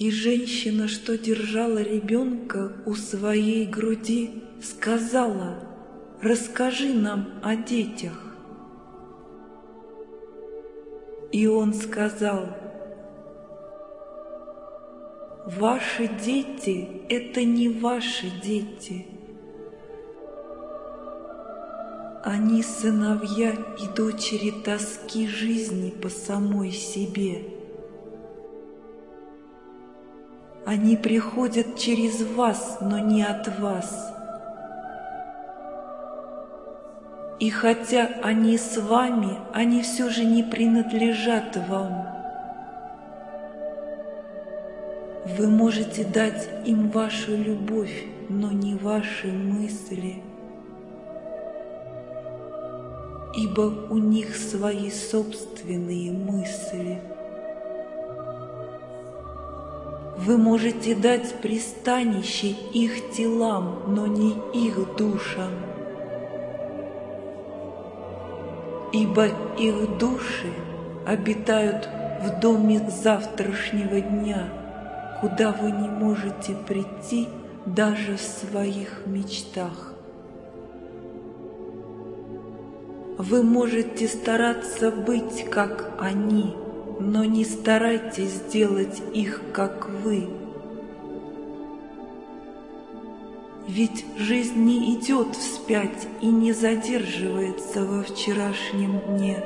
И женщина, что держала ребенка у своей груди, сказала, «Расскажи нам о детях». И он сказал, «Ваши дети — это не ваши дети. Они сыновья и дочери тоски жизни по самой себе». Они приходят через вас, но не от вас. И хотя они с вами, они все же не принадлежат вам. Вы можете дать им вашу любовь, но не ваши мысли, ибо у них свои собственные мысли. Вы можете дать пристанище их телам, но не их душам. Ибо их души обитают в доме завтрашнего дня, куда вы не можете прийти даже в своих мечтах. Вы можете стараться быть, как они – но не старайтесь сделать их, как вы. Ведь жизнь не идет вспять и не задерживается во вчерашнем дне.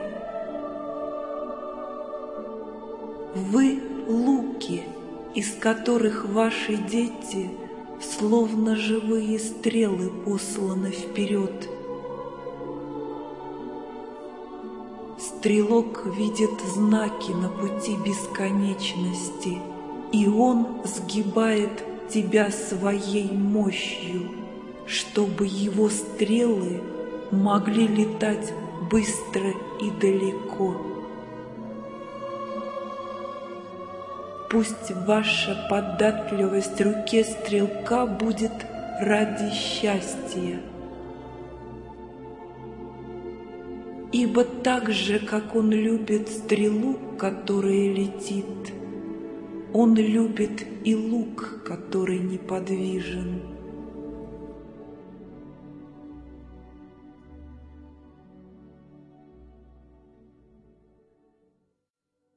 Вы — луки, из которых ваши дети, словно живые стрелы, посланы вперед — Стрелок видит знаки на пути бесконечности, и он сгибает тебя своей мощью, чтобы его стрелы могли летать быстро и далеко. Пусть ваша податливость руке стрелка будет ради счастья. Ибо так же, как он любит стрелу, которая летит, он любит и лук, который неподвижен.